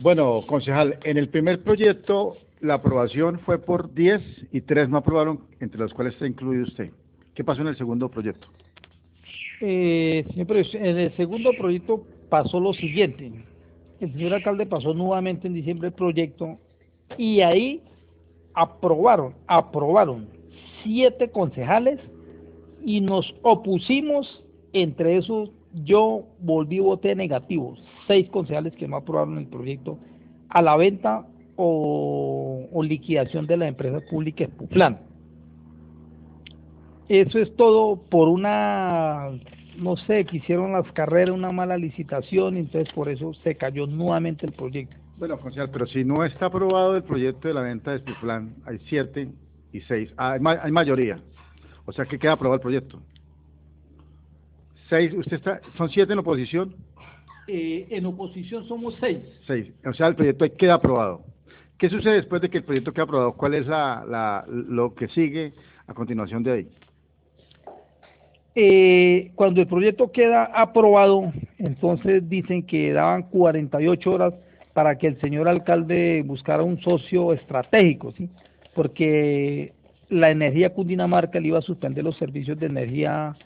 Bueno, concejal, en el primer proyecto la aprobación fue por 10 y 3 no aprobaron, entre los cuales está incluido usted. ¿Qué pasó en el segundo proyecto? Eh, señor en el segundo proyecto pasó lo siguiente. El señor alcalde pasó nuevamente en diciembre el proyecto y ahí aprobaron, aprobaron siete concejales y nos opusimos, entre esos yo volví voté negativo, seis concejales que no aprobaron el proyecto a la venta o, liquidación de la empresa pública Espuflán. Eso es todo por una, no sé, que hicieron las carreras una mala licitación, entonces por eso se cayó nuevamente el proyecto. Bueno, concejal, pero si no está aprobado el proyecto de la venta de Espuflán, hay siete y seis, ah, hay, mayoría, o sea que queda aprobado el proyecto. Seis, usted está, son siete en oposición. Eh, en oposición somos seis. Seis, o sea el proyecto queda aprobado. ¿Qué sucede después de que el proyecto quede aprobado? ¿Cuál es la, lo que sigue a continuación de ahí? Eh, cuando el proyecto queda aprobado, entonces dicen que daban 48 horas para que el señor alcalde buscara un socio estratégico, ¿sí? porque la energía Cundinamarca le iba a suspender los servicios de energía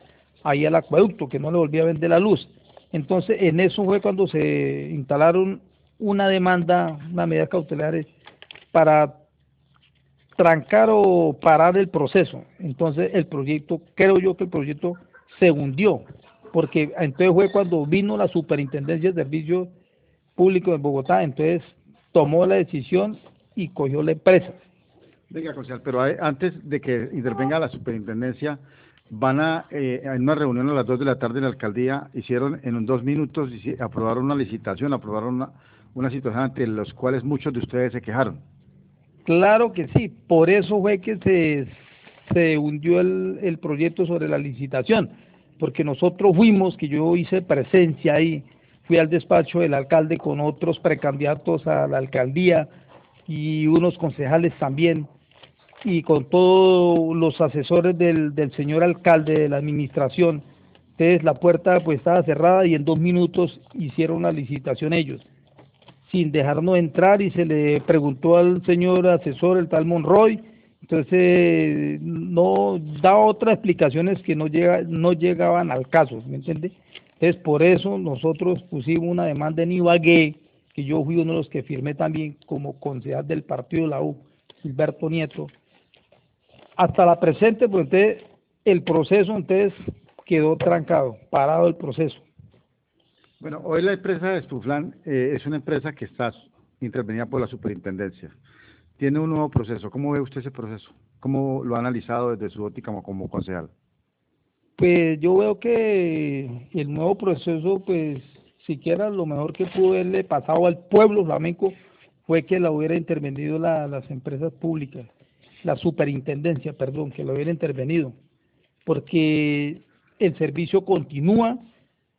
ahí al acueducto, que no le volvía a vender la luz. Entonces, en eso fue cuando se instalaron una demanda, una medida cautelar para trancar o parar el proceso. Entonces el proyecto, creo yo que el proyecto se hundió, porque entonces fue cuando vino la Superintendencia de Servicios Públicos de Bogotá, entonces tomó la decisión y cogió la empresa. Venga, concejal, pero antes de que intervenga la superintendencia, van a, eh, en una reunión a las 2 de la tarde en la alcaldía, hicieron en dos minutos, aprobaron una licitación, aprobaron una, una situación ante los cuales muchos de ustedes se quejaron. Claro que sí, por eso fue que se, se hundió el, el proyecto sobre la licitación, porque nosotros fuimos, que yo hice presencia ahí, fui al despacho del alcalde con otros precandidatos a la alcaldía y unos concejales también, y con todos los asesores del, del señor alcalde de la administración. Entonces la puerta pues estaba cerrada y en dos minutos hicieron la licitación ellos sin dejarnos entrar y se le preguntó al señor asesor, el tal Monroy, entonces no daba otras explicaciones que no, llega, no llegaban al caso, ¿me entiende? Entonces por eso nosotros pusimos una demanda en Ibagué, que yo fui uno de los que firmé también como concejal del partido de la U, Gilberto Nieto. Hasta la presente, pues entonces el proceso entonces quedó trancado, parado el proceso. Bueno, hoy la empresa de Estuflán eh, es una empresa que está intervenida por la superintendencia. Tiene un nuevo proceso. ¿Cómo ve usted ese proceso? ¿Cómo lo ha analizado desde su óptica como, como concejal? Pues yo veo que el nuevo proceso, pues siquiera lo mejor que pudo haberle pasado al pueblo flamenco fue que la hubiera intervenido las empresas públicas, la superintendencia, perdón, que lo hubiera intervenido, porque el servicio continúa,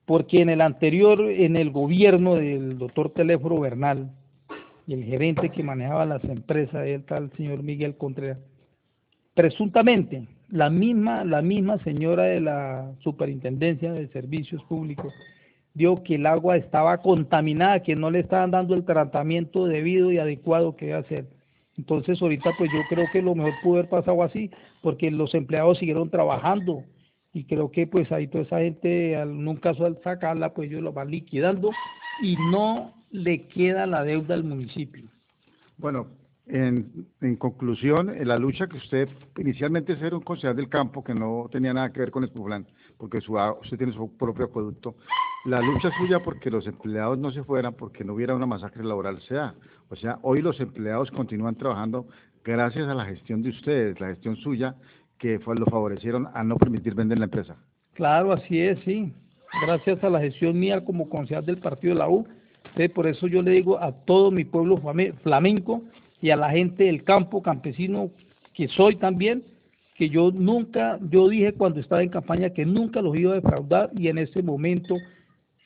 porque en el anterior, en el gobierno del doctor Teléfono Bernal, y el gerente que manejaba las empresas, el tal señor Miguel Contreras, presuntamente la misma, la misma señora de la Superintendencia de Servicios Públicos vio que el agua estaba contaminada, que no le estaban dando el tratamiento debido y adecuado que a hacer. Entonces ahorita pues yo creo que lo mejor pudo haber pasado así, porque los empleados siguieron trabajando, y creo que pues ahí toda esa gente, en un caso al sacarla, pues ellos lo van liquidando y no le queda la deuda al municipio. Bueno, en, en conclusión, en la lucha que usted inicialmente era un concejal del campo que no tenía nada que ver con Espuflán, porque su, usted tiene su propio acueducto, la lucha suya porque los empleados no se fueran, porque no hubiera una masacre laboral sea. O sea, hoy los empleados continúan trabajando gracias a la gestión de ustedes, la gestión suya, que fue, lo favorecieron a no permitir vender la empresa. Claro, así es, sí. Gracias a la gestión mía como concejal del partido de la U. por eso yo le digo a todo mi pueblo flamenco y a la gente del campo campesino que soy también, que yo nunca, yo dije cuando estaba en campaña que nunca los iba a defraudar y en ese momento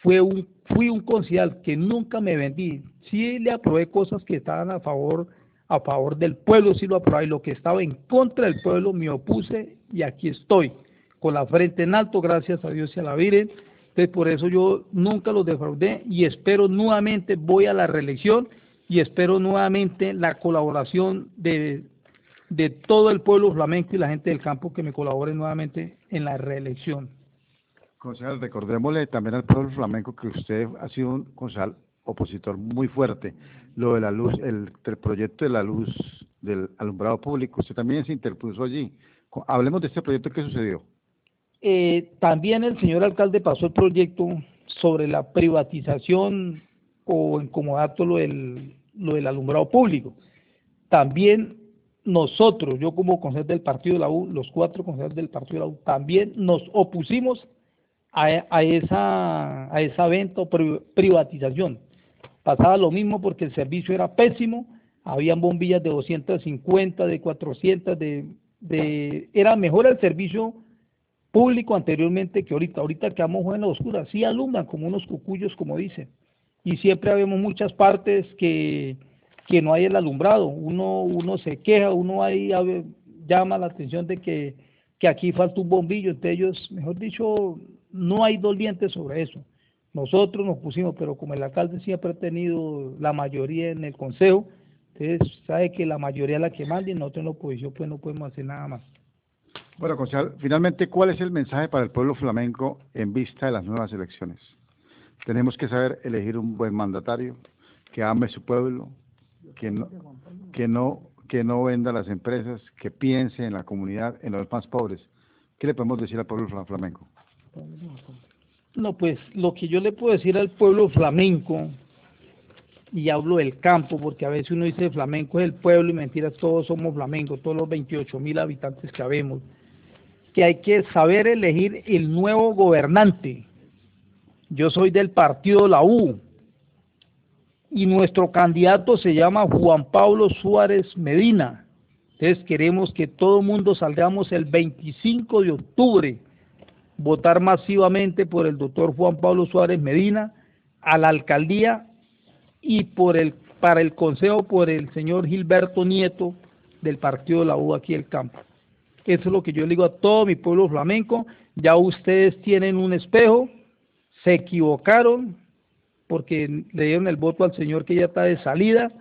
fue un, fui un concejal que nunca me vendí. Sí le aprobé cosas que estaban a favor a favor del pueblo sí lo aprobé y lo que estaba en contra del pueblo me opuse y aquí estoy con la frente en alto, gracias a Dios y a la Virgen Entonces, por eso yo nunca los defraudé y espero nuevamente, voy a la reelección y espero nuevamente la colaboración de, de todo el pueblo flamenco y la gente del campo que me colabore nuevamente en la reelección. Concejal, recordémosle también al pueblo flamenco que usted ha sido un concejal opositor muy fuerte. Lo de la luz, el, proyecto de la luz del alumbrado público, usted también se interpuso allí. Hablemos de este proyecto, ¿qué sucedió? Eh, también el señor alcalde pasó el proyecto sobre la privatización o en como dato lo del, lo del alumbrado público. También nosotros, yo como concejal del partido de la U, los cuatro concejales del partido de la U, también nos opusimos a, a, esa, a esa venta o privatización. Pasaba lo mismo porque el servicio era pésimo, habían bombillas de 250, de 400, de, de era mejor el servicio público anteriormente que ahorita. Ahorita quedamos en la oscura, sí alumbran como unos cucuyos, como dicen. Y siempre vemos muchas partes que, que no hay el alumbrado. Uno, uno se queja, uno ahí llama la atención de que, que aquí falta un bombillo. Entre ellos, mejor dicho, no hay dolientes sobre eso. Nosotros nos pusimos, pero como el alcalde siempre ha tenido la mayoría en el consejo, entonces sabe que la mayoría es la que manda y nosotros en la oposición pues no podemos hacer nada más. Bueno, concejal, finalmente, ¿cuál es el mensaje para el pueblo flamenco en vista de las nuevas elecciones? Tenemos que saber elegir un buen mandatario que ame su pueblo, que no, que no, que no venda las empresas, que piense en la comunidad, en los más pobres. ¿Qué le podemos decir al pueblo flamenco? No, pues lo que yo le puedo decir al pueblo flamenco, y hablo del campo, porque a veces uno dice flamenco es el pueblo y mentiras, todos somos flamencos, todos los 28 mil habitantes que habemos, que hay que saber elegir el nuevo gobernante. Yo soy del partido La U y nuestro candidato se llama Juan Pablo Suárez Medina. Entonces queremos que todo el mundo salgamos el 25 de octubre, votar masivamente por el doctor Juan Pablo Suárez Medina a la alcaldía y por el para el consejo por el señor Gilberto Nieto del partido de la U aquí el campo. Eso es lo que yo le digo a todo mi pueblo flamenco. Ya ustedes tienen un espejo, se equivocaron porque le dieron el voto al señor que ya está de salida,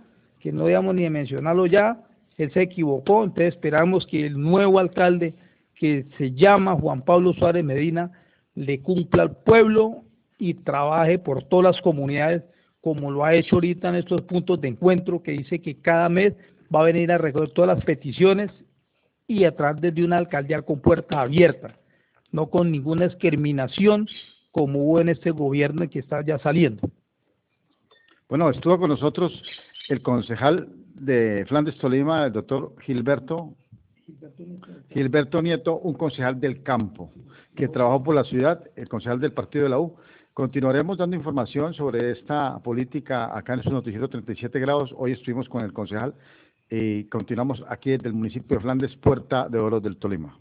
que no debíamos ni mencionarlo ya. Él se equivocó, entonces esperamos que el nuevo alcalde, que se llama Juan Pablo Suárez Medina, le cumpla al pueblo y trabaje por todas las comunidades como lo ha hecho ahorita en estos puntos de encuentro, que dice que cada mes va a venir a recoger todas las peticiones y atrás de una alcaldía con puerta abierta, no con ninguna discriminación como hubo en este gobierno que está ya saliendo. Bueno, estuvo con nosotros el concejal de Flandes Tolima, el doctor Gilberto Gilberto Nieto, un concejal del campo, que trabajó por la ciudad, el concejal del partido de la U. Continuaremos dando información sobre esta política acá en su noticiero 37 grados. Hoy estuvimos con el concejal y continuamos aquí desde el municipio de Flandes, Puerta de Oro del Tolima.